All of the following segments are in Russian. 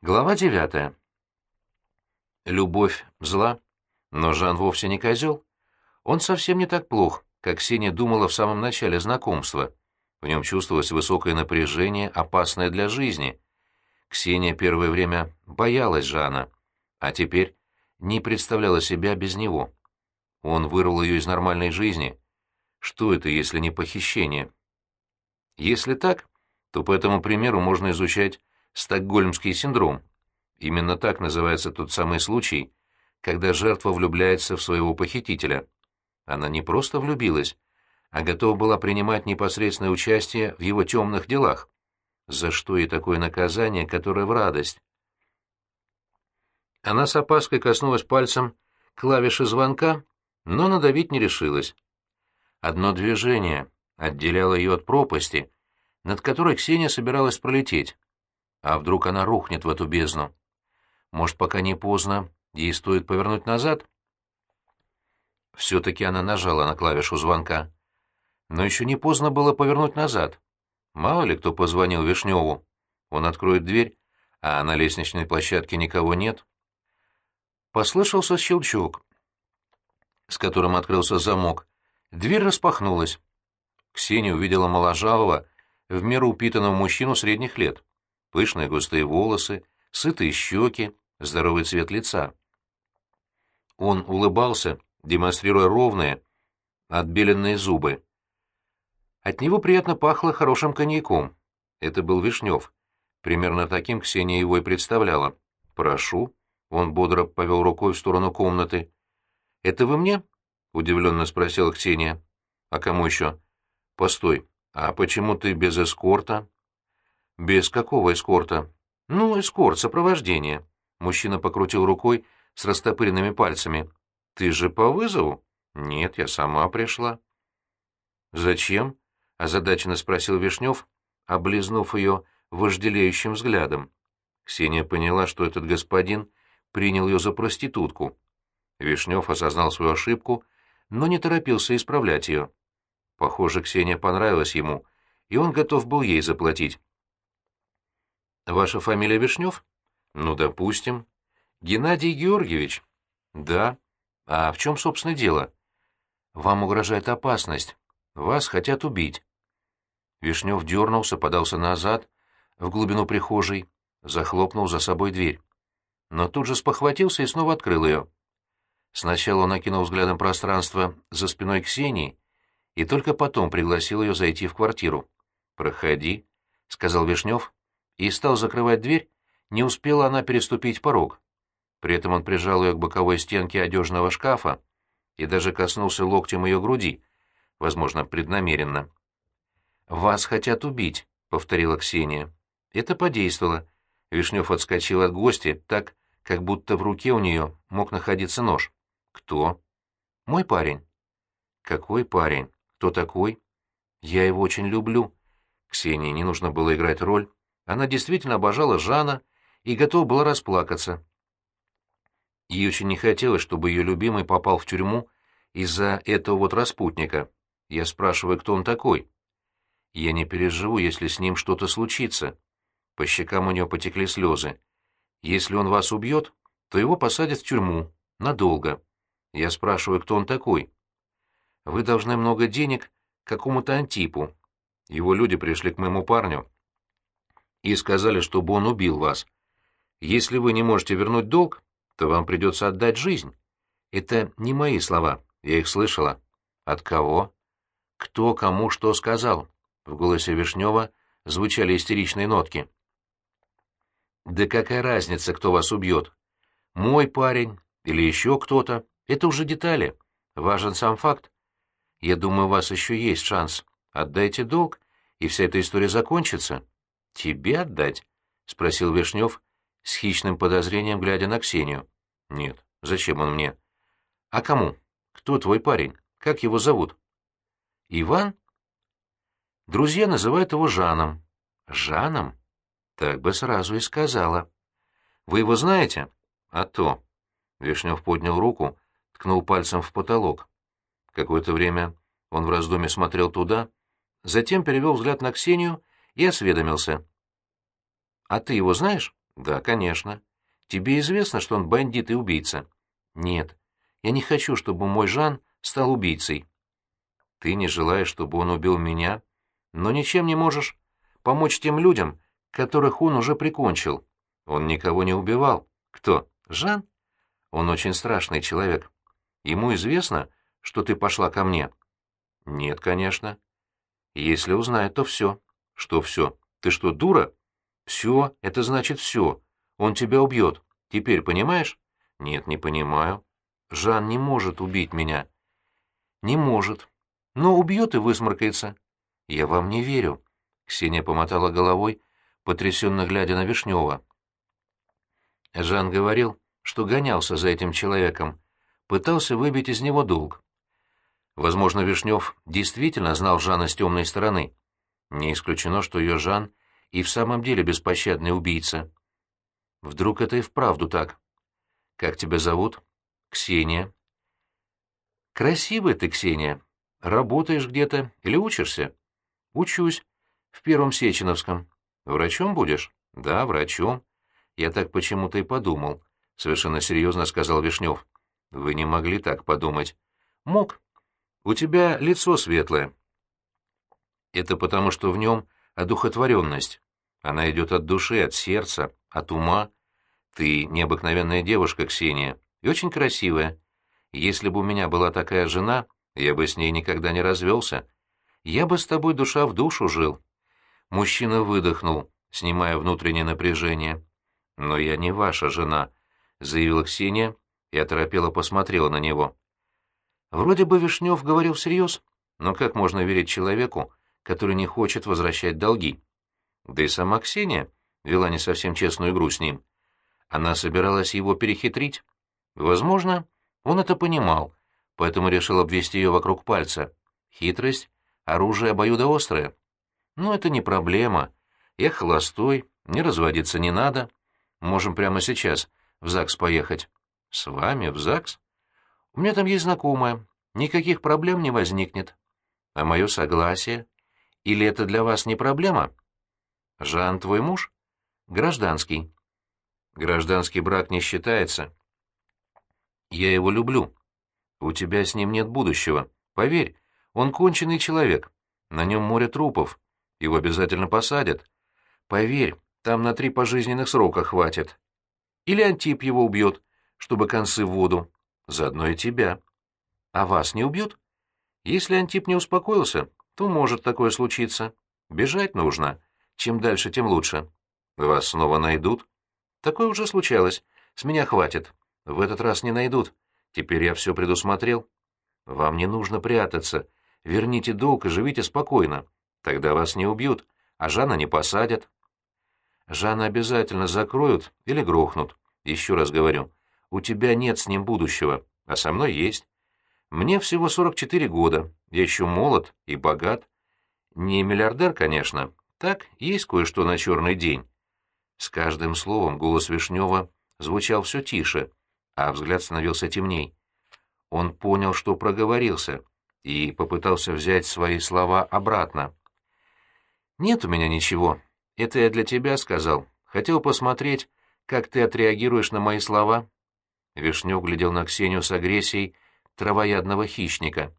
Глава девятая. Любовь зла, но Жан вовсе не козел. Он совсем не так плох, как Ксения думала в самом начале знакомства. В нем чувствовалось высокое напряжение, опасное для жизни. Ксения первое время боялась Жана, а теперь не представляла себя без него. Он вырвал ее из нормальной жизни. Что это, если не похищение? Если так, то по этому примеру можно изучать Стокгольмский синдром. Именно так называется тот самый случай, когда жертва влюбляется в своего похитителя. Она не просто влюбилась, а готова была принимать непосредственное участие в его темных делах. За что ей такое наказание, которое в радость? Она с опаской коснулась пальцем клавиши звонка, но надавить не решилась. Одно движение отделяло ее от пропасти, над которой Ксения собиралась пролететь. А вдруг она рухнет в эту бездну? Может, пока не поздно, ей стоит повернуть назад? Все-таки она нажала на клавишу звонка. Но еще не поздно было повернуть назад. Мало ли кто позвонил Вишневу. Он откроет дверь, а на лестничной площадке никого нет. Послышался щелчок, с которым открылся замок. Дверь распахнулась. Ксения увидела моложавого, в меру упитанного мужчину средних лет пышные густые волосы, сытые щеки, здоровый цвет лица. Он улыбался, демонстрируя ровные, отбеленные зубы. От него приятно пахло хорошим коньяком. Это был Вишнев. Примерно таким Ксения его и представляла. «Прошу». Он бодро повел рукой в сторону комнаты. «Это вы мне?» — удивленно спросила Ксения. «А кому еще?» «Постой, а почему ты без эскорта?» «Без какого эскорта?» «Ну, эскорт, сопровождение». Мужчина покрутил рукой с растопыренными пальцами. «Ты же по вызову?» «Нет, я сама пришла». «Зачем?» — озадаченно спросил Вишнев, облизнув ее вожделеющим взглядом. Ксения поняла, что этот господин принял ее за проститутку. Вишнев осознал свою ошибку, но не торопился исправлять ее. Похоже, Ксения понравилась ему, и он готов был ей заплатить. Ваша фамилия Вишнев? Ну, допустим. Геннадий Георгиевич? Да. А в чем, собственно, дело? Вам угрожает опасность. Вас хотят убить. Вишнев дернулся, подался назад, в глубину прихожей, захлопнул за собой дверь. Но тут же спохватился и снова открыл ее. Сначала он окинул взглядом пространство за спиной Ксении и только потом пригласил ее зайти в квартиру. «Проходи», — сказал Вишнев, и стал закрывать дверь, не успела она переступить порог. При этом он прижал ее к боковой стенке одежного шкафа и даже коснулся локтем ее груди, возможно, преднамеренно. «Вас хотят убить», — повторила Ксения. Это подействовало. Вишнев отскочил от гостя так, как будто в руке у нее мог находиться нож. «Кто?» «Мой парень». «Какой парень? Кто такой?» «Я его очень люблю». Ксении не нужно было играть роль. Она действительно обожала Жана и готова была расплакаться. Ей очень не хотелось, чтобы ее любимый попал в тюрьму из-за этого вот распутника. Я спрашиваю, кто он такой. Я не переживу, если с ним что-то случится. По щекам у нее потекли слезы. Если он вас убьет, то его посадят в тюрьму. Надолго. Я спрашиваю, кто он такой. Вы должны много денег какому-то Антипу. Его люди пришли к моему парню и сказали, чтобы он убил вас. Если вы не можете вернуть долг, то вам придется отдать жизнь. Это не мои слова, я их слышала. От кого? Кто кому что сказал? В голосе Вишнева звучали истеричные нотки. Да какая разница, кто вас убьет? Мой парень или еще кто-то? Это уже детали. Важен сам факт. Я думаю, у вас еще есть шанс. Отдайте долг, и вся эта история закончится. «Тебе отдать?» — спросил Вишнев с хищным подозрением, глядя на Ксению. «Нет, зачем он мне?» «А кому? Кто твой парень? Как его зовут?» «Иван?» Друзья называют его Жаном. «Жаном?» Так бы сразу и сказала. «Вы его знаете?» «А то». Вишнев поднял руку, ткнул пальцем в потолок. Какое-то время он в раздумье смотрел туда, затем перевел взгляд на Ксению и осведомился. «А ты его знаешь?» Да, конечно. Тебе известно, что он бандит и убийца? Нет. Я не хочу, чтобы мой Жан стал убийцей. Ты не желаешь, чтобы он убил меня, но ничем не можешь помочь тем людям, которых он уже прикончил. Он никого не убивал. Кто? Жан? Он очень страшный человек. Ему известно, что ты пошла ко мне? Нет, конечно. Если узнает, то все. Что все? Ты что, дура? Все, это значит все. Он тебя убьет. Теперь понимаешь? Нет, не понимаю. Жан не может убить меня. Не может. Но убьет и высморкается. Я вам не верю. Ксения помотала головой, потрясенно глядя на Вишнева. Жан говорил, что гонялся за этим человеком, пытался выбить из него долг. Возможно, Вишнев действительно знал Жана с темной стороны. Не исключено, что ее Жан и в самом деле беспощадный убийца. Вдруг это и вправду так. Как тебя зовут? Ксения. Красивая ты, Ксения. Работаешь где-то или учишься? Учусь. В первом Сеченовском. Врачом будешь? Да, врачом. Я так почему-то и подумал. Совершенно серьезно сказал Вишнев. Вы не могли так подумать. Мог. У тебя лицо светлое. Это потому, что в нем одухотворенность. Она идет от души, от сердца, от ума. Ты необыкновенная девушка, Ксения, и очень красивая. Если бы у меня была такая жена, я бы с ней никогда не развелся. Я бы с тобой душа в душу жил. Мужчина выдохнул, снимая внутреннее напряжение. «Но я не ваша жена», — заявила Ксения и оторопела посмотрела на него. Вроде бы Вишнев говорил всерьез, но как можно верить человеку, который не хочет возвращать долги? Да и сама Ксения вела не совсем честную игру с ним. Она собиралась его перехитрить. Возможно, он это понимал, поэтому решил обвести ее вокруг пальца. Хитрость — оружие обоюдоострое. Но это не проблема. Я холостой, не разводиться не надо. Можем прямо сейчас в ЗАГС поехать. С вами в ЗАГС? У меня там есть знакомая. Никаких проблем не возникнет. А мое согласие? Или это для вас не проблема? Жан твой муж? Гражданский. Гражданский брак не считается. Я его люблю. У тебя с ним нет будущего. Поверь, он конченый человек. На нем море трупов. Его обязательно посадят. Поверь, там на три пожизненных срока хватит. Или Антип его убьет, чтобы концы в воду. Заодно и тебя. А вас не убьют? Если Антип не успокоился, то может такое случиться. Бежать нужно. Чем дальше, тем лучше. Вас снова найдут? Такое уже случалось. С меня хватит. В этот раз не найдут. Теперь я все предусмотрел. Вам не нужно прятаться. Верните долг и живите спокойно. Тогда вас не убьют, а Жана не посадят. Жана обязательно закроют или грохнут. Еще раз говорю, у тебя нет с ним будущего, а со мной есть. Мне всего 44 года, я еще молод и богат. Не миллиардер, конечно, так, есть кое-что на черный день. С каждым словом голос Вишнева звучал все тише, а взгляд становился темней. Он понял, что проговорился, и попытался взять свои слова обратно. «Нет у меня ничего. Это я для тебя сказал. Хотел посмотреть, как ты отреагируешь на мои слова». Вишнев глядел на Ксению с агрессией травоядного хищника.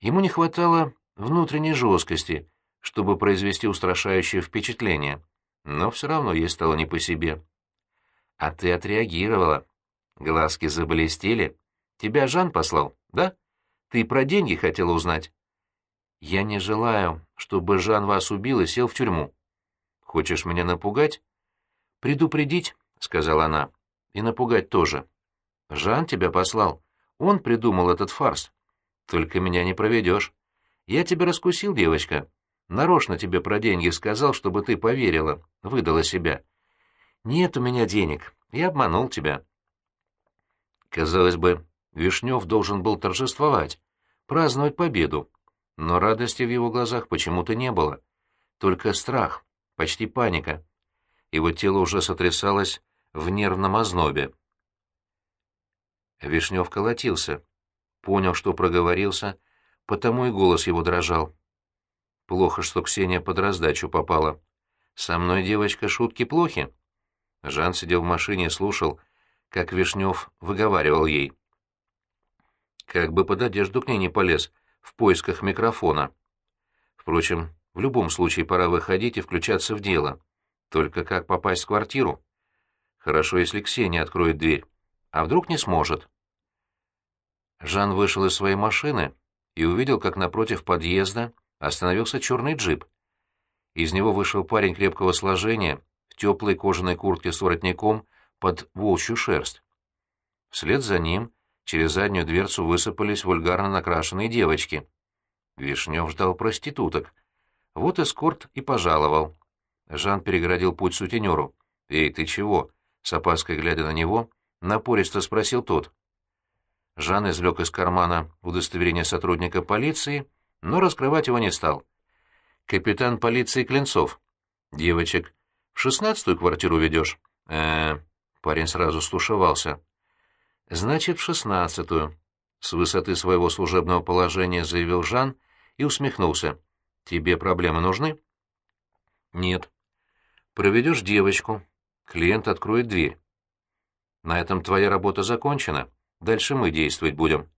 Ему не хватало внутренней жесткости, чтобы произвести устрашающее впечатление, но все равно ей стало не по себе. «А ты отреагировала. Глазки заблестели. Тебя Жан послал, да? Ты про деньги хотела узнать?» «Я не желаю, чтобы Жан вас убил и сел в тюрьму. Хочешь меня напугать?» «Предупредить», — сказала она, — «и напугать тоже. Жан тебя послал. Он придумал этот фарс. Только меня не проведешь. Я тебя раскусил, девочка. Нарочно тебе про деньги сказал, чтобы ты поверила, выдала себя. Нет у меня денег. Я обманул тебя. Казалось бы, Вишнев должен был торжествовать, праздновать победу. Но радости в его глазах почему-то не было. Только страх, почти паника. Его тело уже сотрясалось в нервном ознобе. Вишнев колотился. Понял, что проговорился, потому и голос его дрожал. Плохо, что Ксения под раздачу попала. Со мной, девочка, шутки плохи. Жан сидел в машине и слушал, как Вишнев выговаривал ей. Как бы под одежду к ней не полез в поисках микрофона. Впрочем, в любом случае пора выходить и включаться в дело. Только как попасть в квартиру? Хорошо, если Ксения откроет дверь. А вдруг не сможет? Жан вышел из своей машины и увидел, как напротив подъезда остановился черный джип. Из него вышел парень крепкого сложения, в теплой кожаной куртке с воротником под волчью шерсть. Вслед за ним через заднюю дверцу высыпались вульгарно накрашенные девочки. Вишнев ждал проституток. Вот эскорт и пожаловал. Жан перегородил путь сутенеру. «Эй, ты чего?» — с опаской глядя на него, напористо спросил тот. Жан извлек из кармана удостоверение сотрудника полиции, но раскрывать его не стал. «Капитан полиции Клинцов. Девочек, в шестнадцатую квартиру ведешь?» э, -э Парень сразу стушевался. «Значит, в шестнадцатую», — с высоты своего служебного положения заявил Жан и усмехнулся. «Тебе проблемы нужны?» «Нет». «Проведешь девочку. Клиент откроет дверь. На этом твоя работа закончена. Дальше мы действовать будем».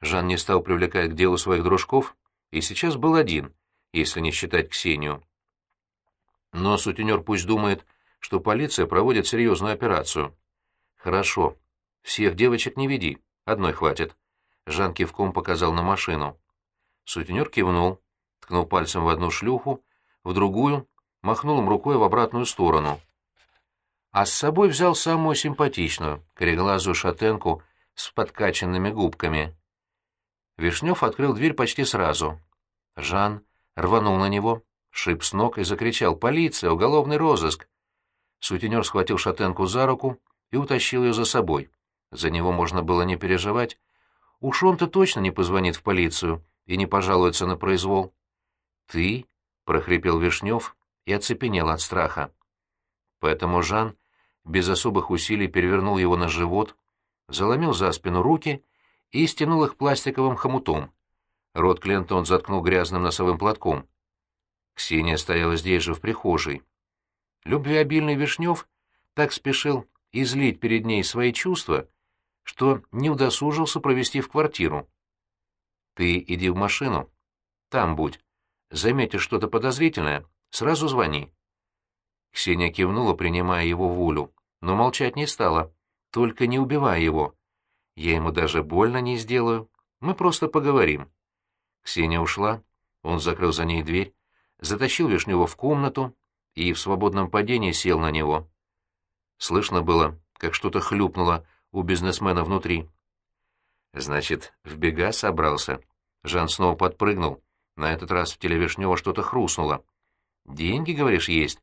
Жан не стал привлекать к делу своих дружков и сейчас был один, если не считать Ксению. Но сутенер пусть думает, что полиция проводит серьезную операцию. Хорошо. Всех девочек не веди, одной хватит. Жан кивком показал на машину. Сутенер кивнул, ткнул пальцем в одну шлюху, в другую, махнул им рукой в обратную сторону. А с собой взял самую симпатичную, кореглазую шатенку с подкачанными губками. Вишнев открыл дверь почти сразу. Жан рванул на него, шип с ног и закричал «Полиция! Уголовный розыск!» Сутенер схватил шатенку за руку и утащил ее за собой. За него можно было не переживать. Уж он-то точно не позвонит в полицию и не пожалуется на произвол. «Ты?» — прохрипел Вишнев и оцепенел от страха. Поэтому Жан без особых усилий перевернул его на живот, заломил за спину руки и стянул их пластиковым хомутом. Рот клиента он заткнул грязным носовым платком. Ксения стояла здесь же, в прихожей. Любвеобильный Вишнев так спешил излить перед ней свои чувства, что не удосужился провести в квартиру. «Ты иди в машину. Там будь. Заметишь что-то подозрительное, сразу звони». Ксения кивнула, принимая его волю, но молчать не стала. «Только не убивай его. Я ему даже больно не сделаю. Мы просто поговорим». Ксения ушла, он закрыл за ней дверь, затащил Вишнева в комнату, и в свободном падении сел на него. Слышно было, как что-то хлюпнуло у бизнесмена внутри. Значит, в бега собрался. Жан снова подпрыгнул. На этот раз в теле Вишнева что-то хрустнуло. «Деньги, говоришь, есть?»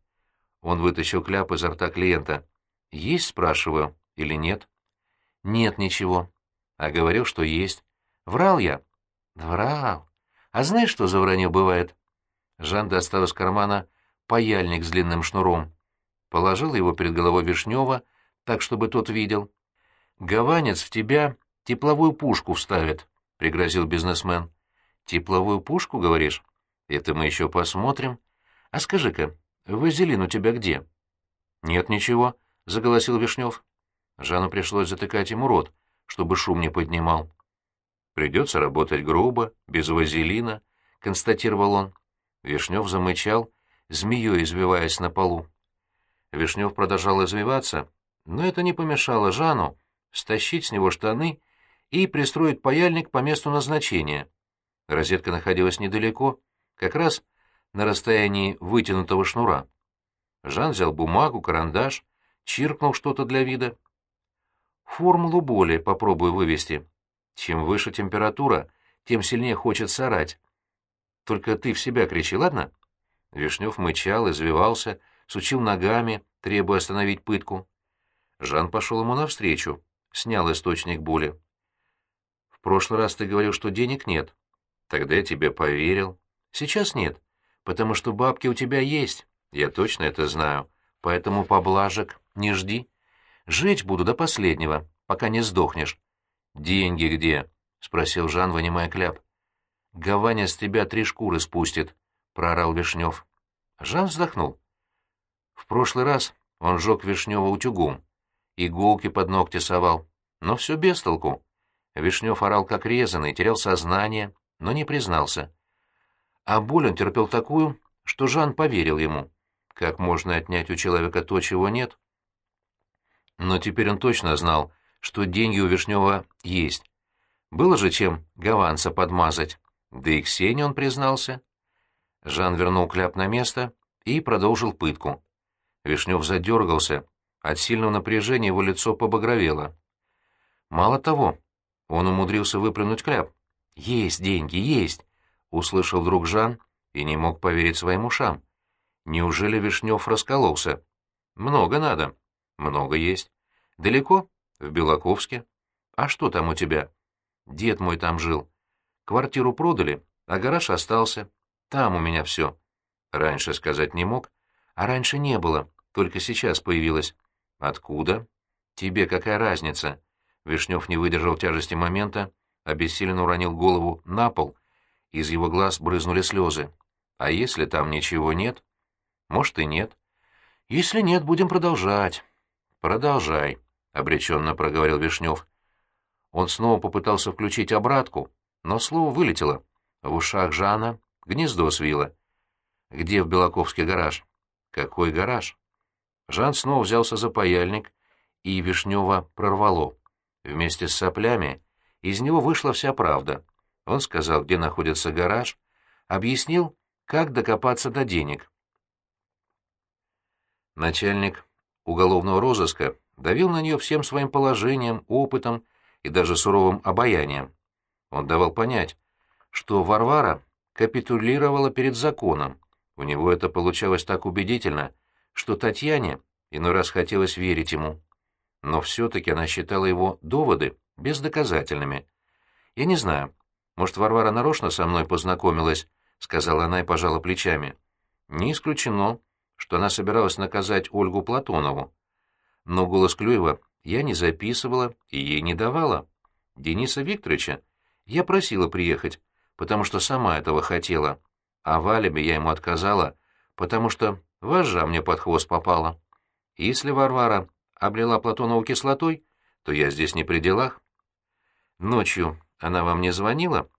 Он вытащил кляп изо рта клиента. «Есть?» — спрашиваю. «Или нет?» «Нет ничего». А говорил, что есть. «Врал я?» «Врал. А знаешь, что за вранье бывает?» Жан достал из кармана паяльник с длинным шнуром. Положил его перед головой Вишнева, так, чтобы тот видел. «Гаванец в тебя тепловую пушку вставит», — пригрозил бизнесмен. «Тепловую пушку, говоришь? Это мы еще посмотрим. А скажи-ка, вазелин у тебя где?» «Нет ничего», — заголосил Вишнев. Жанну пришлось затыкать ему рот, чтобы шум не поднимал. «Придется работать грубо, без вазелина», — констатировал он. Вишнев замычал змеей извиваясь на полу. Вишнев продолжал извиваться, но это не помешало Жану стащить с него штаны и пристроить паяльник по месту назначения. Розетка находилась недалеко, как раз на расстоянии вытянутого шнура. Жан взял бумагу, карандаш, чиркнул что-то для вида. Формулу боли попробую вывести. Чем выше температура, тем сильнее хочется орать. Только ты в себя кричи, ладно? Вишнев мычал, извивался, сучил ногами, требуя остановить пытку. Жан пошел ему навстречу, снял источник боли. «В прошлый раз ты говорил, что денег нет. Тогда я тебе поверил. Сейчас нет, потому что бабки у тебя есть, я точно это знаю, поэтому поблажек не жди. Жить буду до последнего, пока не сдохнешь». «Деньги где?» — спросил Жан, вынимая кляп. «Гаваня с тебя три шкуры спустит», — проорал Вишнев. Жан вздохнул. «В прошлый раз Он жег Вишнева утюгом, иголки под ногти совал, но все без толку. Вишнев орал как резанный, терял сознание, но не признался. А боль он терпел такую, что Жан поверил ему. Как можно отнять у человека то, чего нет? Но теперь он точно знал, что деньги у Вишнева есть. Было же чем Гаванца подмазать. Да и Ксении он признался. Жан вернул кляп на место и продолжил пытку. Вишнев задергался. От сильного напряжения его лицо побагровело. Мало того, он умудрился выплюнуть кляп. «Есть деньги, есть!» — услышал вдруг Жан и не мог поверить своим ушам. «Неужели Вишнев раскололся?» «Много надо». «Много есть». «Далеко?» «В Белаковске». «А что там у тебя?» «Дед мой там жил. Квартиру продали, а гараж остался. Там у меня все». Раньше сказать не мог. А раньше не было, только сейчас появилось. «Откуда?» «Тебе какая разница?» Вишнев не выдержал тяжести момента, обессиленно уронил голову на пол, из его глаз брызнули слезы. «А если там ничего нет?» «Может, и нет». «Если нет, будем продолжать». «Продолжай», — обреченно проговорил Вишнев. Он снова попытался включить обратку, но слово вылетело. В ушах Жана гнездо свило. «Где в Белаковске гараж?» «Какой гараж?» Жан снова взялся за паяльник, и Вишнева прорвало. Вместе с соплями из него вышла вся правда. Он сказал, где находится гараж, объяснил, как докопаться до денег. Начальник уголовного розыска давил на нее всем своим положением, опытом и даже суровым обаянием. Он давал понять, что Варвара капитулировала перед законом. У него это получалось так убедительно, что Татьяне иной раз хотелось верить ему но все-таки она считала его доводы бездоказательными. «Я не знаю. Может, Варвара нарочно со мной познакомилась?» — сказала она и пожала плечами. «Не исключено, что она собиралась наказать Ольгу Платонову. Но голос Клюева я не записывала и ей не давала. Дениса Викторовича я просила приехать, потому что сама этого хотела, а в алиби я ему отказала, потому что вожжа мне под хвост попала. Если Варвара облила Платонову кислотой, то я здесь не при делах. Ночью она вам не звонила?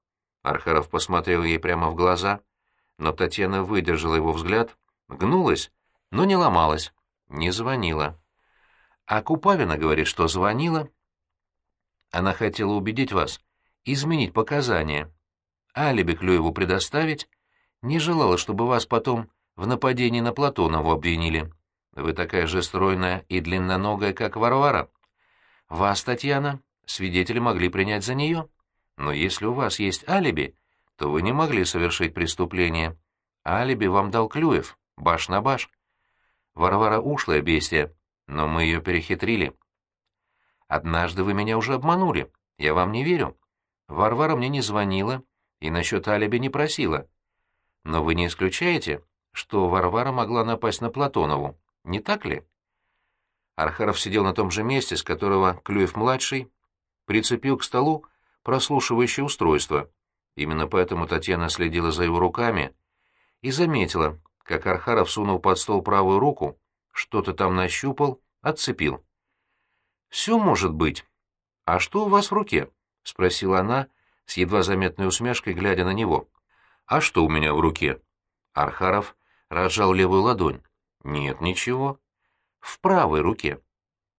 Архаров посмотрел ей прямо в глаза, но Татьяна выдержала его взгляд, гнулась, но не ломалась, не звонила. А Купавина говорит, что звонила. Она хотела убедить вас, изменить показания, алиби Клюеву предоставить, не желала, чтобы вас потом в нападении на Платонову обвинили. Вы такая же стройная и длинноногая, как Варвара. Вас, Татьяна, свидетели могли принять за нее. Но если у вас есть алиби, то вы не могли совершить преступление. Алиби вам дал Клюев, баш на баш. Варвара ушлая бестия, но мы ее перехитрили. Однажды вы меня уже обманули, я вам не верю. Варвара мне не звонила и насчет алиби не просила. Но вы не исключаете, что Варвара могла напасть на Платонову. Не так ли? Архаров сидел на том же месте, с которого Клюев-младший прицепил к столу прослушивающее устройство. Именно поэтому Татьяна следила за его руками и заметила, как Архаров сунул под стол правую руку, что-то там нащупал, отцепил. «Все может быть. А что у вас в руке?» — спросила она с едва заметной усмешкой, глядя на него. «А что у меня в руке?» Архаров разжал левую ладонь. Нет, ничего. В правой руке.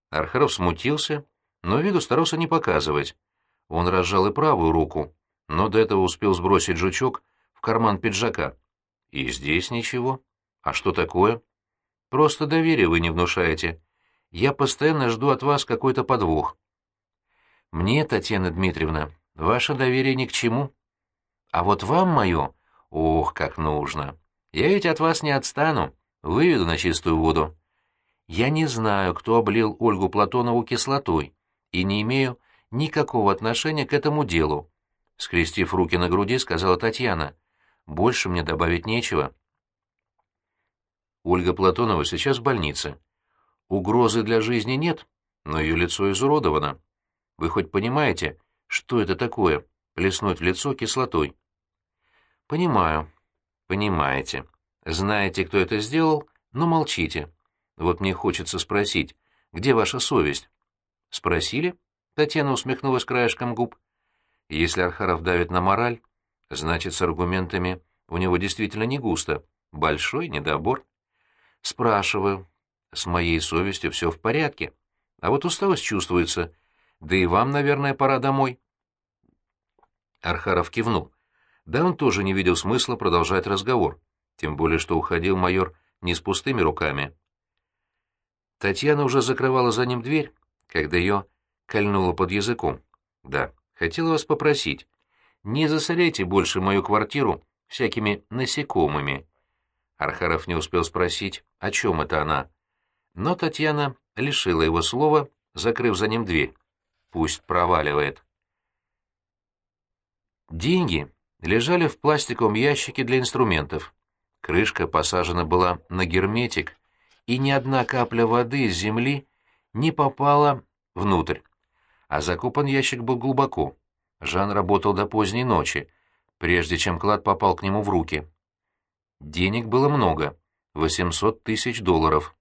Архаров смутился, но виду старался не показывать. Он разжал и правую руку, но до этого успел сбросить жучок в карман пиджака. И здесь ничего. А что такое? Просто доверие вы не внушаете. Я постоянно жду от вас какой-то подвох. Мне, Татьяна Дмитриевна, ваше доверие ни к чему. А вот вам мое, ох, как нужно. Я ведь от вас не отстану. Выведу на чистую воду. Я не знаю, кто облил Ольгу Платонову кислотой, и не имею никакого отношения к этому делу. Скрестив руки на груди, сказала Татьяна. Больше мне добавить нечего. Ольга Платонова сейчас в больнице. Угрозы для жизни нет, но ее лицо изуродовано. Вы хоть понимаете, что это такое — плеснуть в лицо кислотой? Понимаю. Понимаете. Знаете, кто это сделал, но молчите. Вот мне хочется спросить, где ваша совесть? Спросили? Татьяна усмехнулась краешком губ. Если Архаров давит на мораль, значит, с аргументами у него действительно не густо. Большой недобор. Спрашиваю. С моей совестью все в порядке. А вот усталость чувствуется. Да и вам, наверное, пора домой. Архаров кивнул. Да он тоже не видел смысла продолжать разговор. Тем более, что уходил майор не с пустыми руками. Татьяна уже закрывала за ним дверь, когда ее кольнуло под языком. «Да, хотела вас попросить, не засоряйте больше мою квартиру всякими насекомыми». Архаров не успел спросить, о чем это она. Но Татьяна лишила его слова, закрыв за ним дверь. Пусть проваливает. Деньги лежали в пластиковом ящике для инструментов. Крышка посажена была на герметик, и ни одна капля воды из земли не попала внутрь а закопан ящик был глубоко. Жан работал до поздней ночи, прежде чем клад попал к нему в руки. Денег было много — 800 тысяч долларов.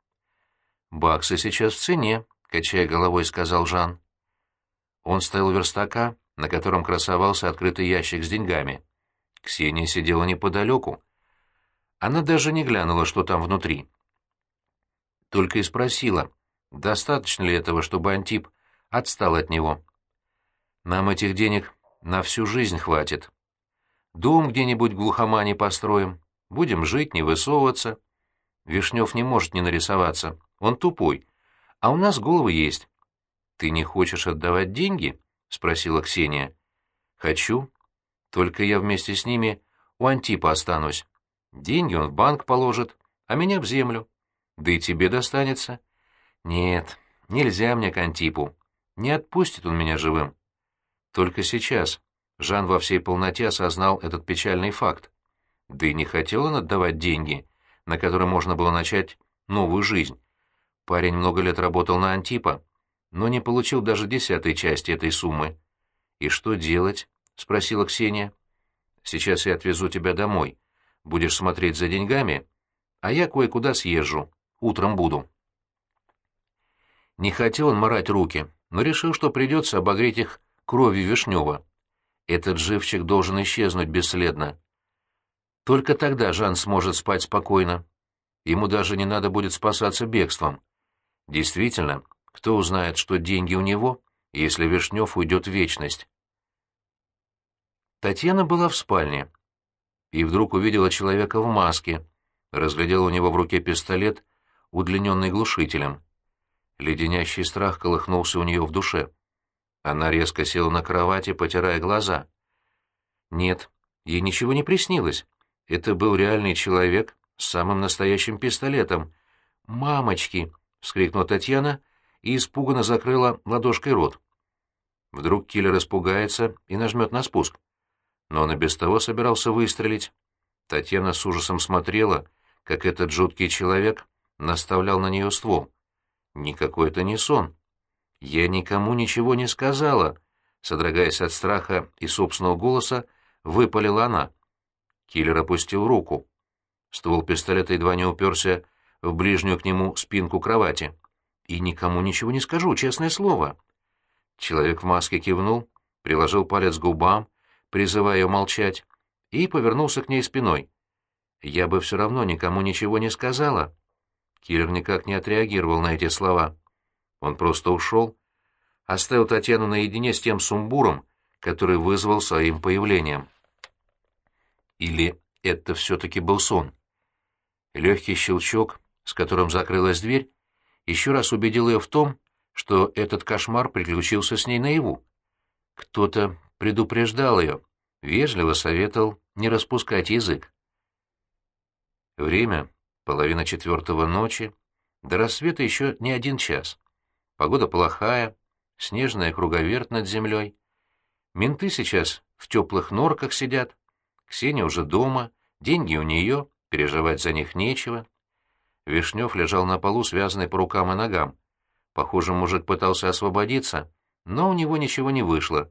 «Баксы сейчас в цене», — качая головой, сказал Жан. Он стоял у верстака, на котором красовался открытый ящик с деньгами. Ксения сидела неподалеку. Она даже не глянула, что там внутри. Только и спросила, достаточно ли этого, чтобы Антип отстал от него. Нам этих денег на всю жизнь хватит. Дом где-нибудь в глухомане построим, будем жить, не высовываться. Вишнев не может не нарисоваться, он тупой, а у нас головы есть. Ты не хочешь отдавать деньги? — спросила Ксения. Хочу. Только я вместе с ними у Антипа останусь. Деньги он в банк положит, а меня в землю. Да и тебе достанется. Нет, нельзя мне к Антипу. Не отпустит он меня живым. Только сейчас Жан во всей полноте осознал этот печальный факт. Да и не хотел он отдавать деньги, на которые можно было начать новую жизнь. Парень много лет работал на Антипа, но не получил даже десятой части этой суммы. «И что делать?» — спросила Ксения. «Сейчас я отвезу тебя домой. Будешь смотреть за деньгами, а я кое-куда съезжу. Утром буду». Не хотел он морать руки, но решил, что придется обогреть их кровью Вишнева. Этот живчик должен исчезнуть бесследно. Только тогда Жан сможет спать спокойно. Ему даже не надо будет спасаться бегством. Действительно, кто узнает, что деньги у него, если Вишнев уйдет в вечность? Татьяна была в спальне и вдруг увидела человека в маске, разглядела у него в руке пистолет, удлиненный глушителем. Леденящий страх колыхнулся у нее в душе. Она резко села на кровати, потирая глаза. Нет, ей ничего не приснилось. Это был реальный человек с самым настоящим пистолетом. «Мамочки!» — вскрикнула Татьяна и испуганно закрыла ладошкой рот. Вдруг киллер испугается и нажмет на спуск. Но он и без того собирался выстрелить. Татьяна с ужасом смотрела, как этот жуткий человек наставлял на нее ствол. Никакой это не сон. Я никому ничего не сказала, содрогаясь от страха и собственного голоса, выпалила она. Киллер опустил руку. Ствол пистолета едва не уперся в ближнюю к нему спинку кровати. «И никому ничего не скажу, честное слово». Человек в маске кивнул, приложил палец к губам, призывая ее молчать, и повернулся к ней спиной. «Я бы все равно никому ничего не сказала», Киллер никак не отреагировал на эти слова. Он просто ушел, оставил Татьяну наедине с тем сумбуром, который вызвал своим появлением. Или это все-таки был сон? Легкий щелчок, с которым закрылась дверь, еще раз убедил ее в том, что этот кошмар приключился с ней наяву. Кто-то предупреждал ее, вежливо советовал не распускать язык. Время Половина четвертого ночи, до рассвета еще не один час. Погода плохая, снежная круговерть над землей. Менты сейчас в теплых норках сидят. Ксения уже дома, деньги у нее, переживать за них нечего. Вишнев лежал на полу, связанный по рукам и ногам. Похоже, мужик пытался освободиться, но у него ничего не вышло.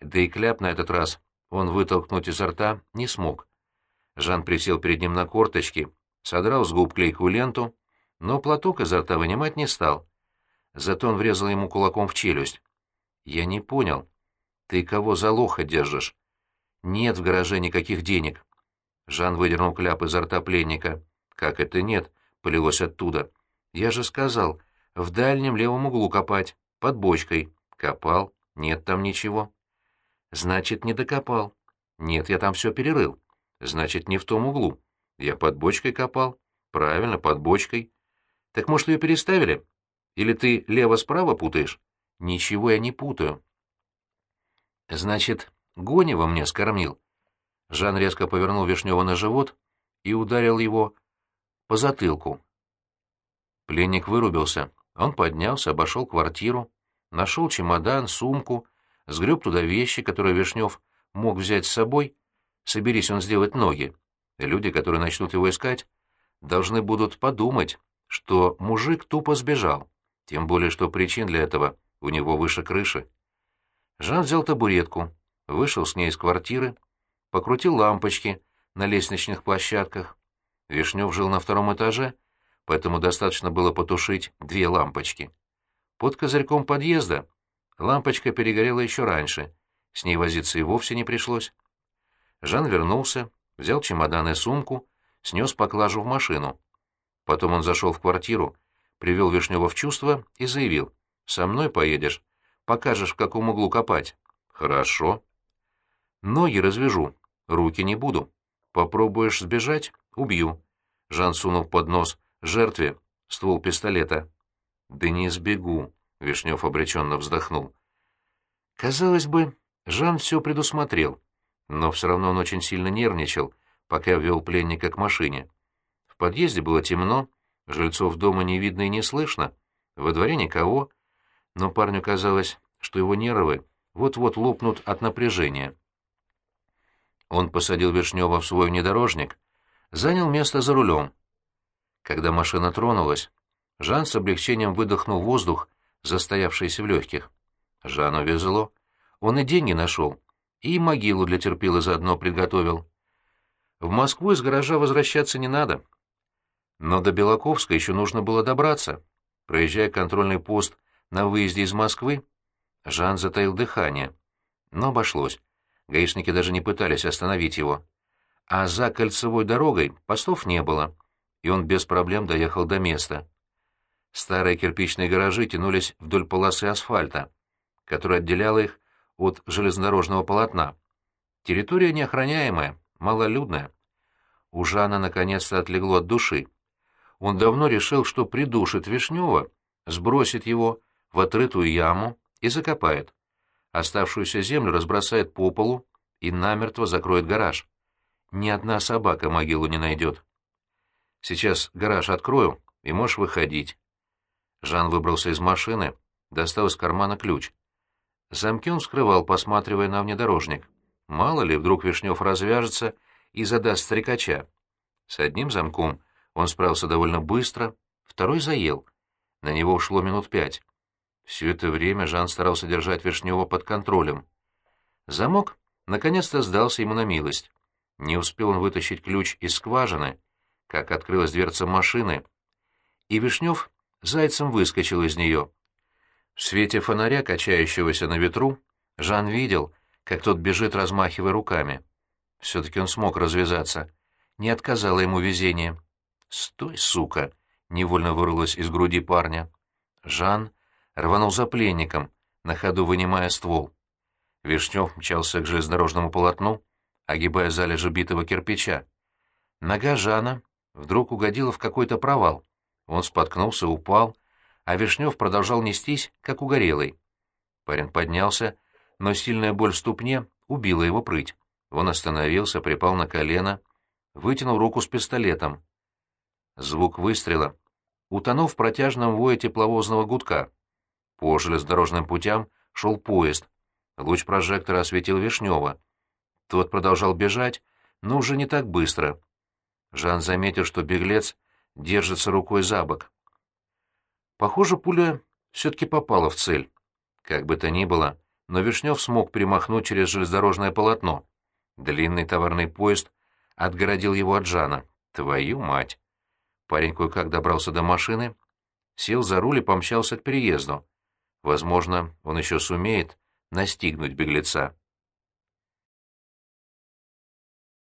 Да и кляп на этот раз он вытолкнуть изо рта не смог. Жан присел перед ним на корточки, содрал с губ клейкую ленту, но платок изо рта вынимать не стал. Зато он врезал ему кулаком в челюсть. «Я не понял. Ты кого за лоха держишь?» «Нет в гараже никаких денег». Жан выдернул кляп изо рта пленника. «Как это нет?» — полилось оттуда. «Я же сказал, в дальнем левом углу копать, под бочкой». «Копал. Нет там ничего». «Значит, не докопал». «Нет, я там все перерыл». «Значит, не в том углу». «Я под бочкой копал». «Правильно, под бочкой». «Так, может, ее переставили? Или ты лево-справа путаешь?» «Ничего я не путаю». «Значит, Гонева мне скормил?» Жан резко повернул Вишнева на живот и ударил его по затылку. Пленник вырубился. Он поднялся, обошел квартиру, нашел чемодан, сумку, сгреб туда вещи, которые Вишнев мог взять с собой, соберись он сделать ноги. Люди, которые начнут его искать, должны будут подумать, что мужик тупо сбежал, тем более что причин для этого у него выше крыши. Жан взял табуретку, вышел с ней из квартиры, покрутил лампочки на лестничных площадках. Вишнев жил на втором этаже, поэтому достаточно было потушить две лампочки. Под козырьком подъезда лампочка перегорела еще раньше, с ней возиться и вовсе не пришлось. Жан вернулся, взял чемодан и сумку, снес поклажу в машину. Потом он зашел в квартиру, привел Вишнева в чувство и заявил, «Со мной поедешь, покажешь, в каком углу копать». «Хорошо». «Ноги развяжу, руки не буду. Попробуешь сбежать — убью». Жан сунул под нос жертве ствол пистолета. «Да не сбегу», — Вишнев обреченно вздохнул. Казалось бы, Жан все предусмотрел, но все равно он очень сильно нервничал, пока вел пленника к машине. В подъезде было темно, жильцов дома не видно и не слышно, во дворе никого, но парню казалось, что его нервы вот-вот лопнут от напряжения. Он посадил Вишнева в свой внедорожник, занял место за рулем. Когда машина тронулась, Жан с облегчением выдохнул воздух, застоявшийся в легких. Жану везло. Он и деньги нашел, и могилу для терпила заодно приготовил. В Москву из гаража возвращаться не надо. Но до Белаковска еще нужно было добраться. Проезжая контрольный пост на выезде из Москвы, Жан затаил дыхание. Но обошлось. Гаишники даже не пытались остановить его. А за кольцевой дорогой постов не было, и он без проблем доехал до места. Старые кирпичные гаражи тянулись вдоль полосы асфальта, которая отделяла их от железнодорожного полотна. Территория неохраняемая, малолюдная. У Жана наконец-то отлегло от души. Он давно решил, что придушит Вишнева, сбросит его в отрытую яму и закопает. Оставшуюся землю разбросает по полу и намертво закроет гараж. Ни одна собака могилу не найдет. Сейчас гараж открою, и можешь выходить. Жан выбрался из машины, достал из кармана ключ. Замки он скрывал, посматривая на внедорожник. Мало ли, вдруг Вишнев развяжется и задаст стрекача. С одним замком он справился довольно быстро, второй заел. На него ушло минут пять. Все это время Жан старался держать Вишнева под контролем. Замок наконец-то сдался ему на милость. Не успел он вытащить ключ из скважины, как открылась дверца машины, и Вишнев зайцем выскочил из нее. В свете фонаря, качающегося на ветру, Жан видел, как тот бежит, размахивая руками. Все-таки он смог развязаться. Не отказало ему везение. «Стой, сука!» — невольно вырвалось из груди парня. Жан рванул за пленником, на ходу вынимая ствол. Вишнев мчался к железнодорожному полотну, огибая залежи битого кирпича. Нога Жана вдруг угодила в какой-то провал. Он споткнулся, упал, а Вишнев продолжал нестись, как угорелый. Парень поднялся, но сильная боль в ступне убила его прыть. Он остановился, припал на колено, вытянул руку с пистолетом. Звук выстрела утонул в протяжном вое тепловозного гудка. По железнодорожным путям шел поезд. Луч прожектора осветил Вишнева. Тот продолжал бежать, но уже не так быстро. Жан заметил, что беглец держится рукой за бок. Похоже, пуля все-таки попала в цель. Как бы то ни было, но Вишнев смог перемахнуть через железнодорожное полотно. Длинный товарный поезд отгородил его от Жана. Твою мать! Парень кое-как добрался до машины, сел за руль и помчался к переезду. Возможно, он еще сумеет настигнуть беглеца.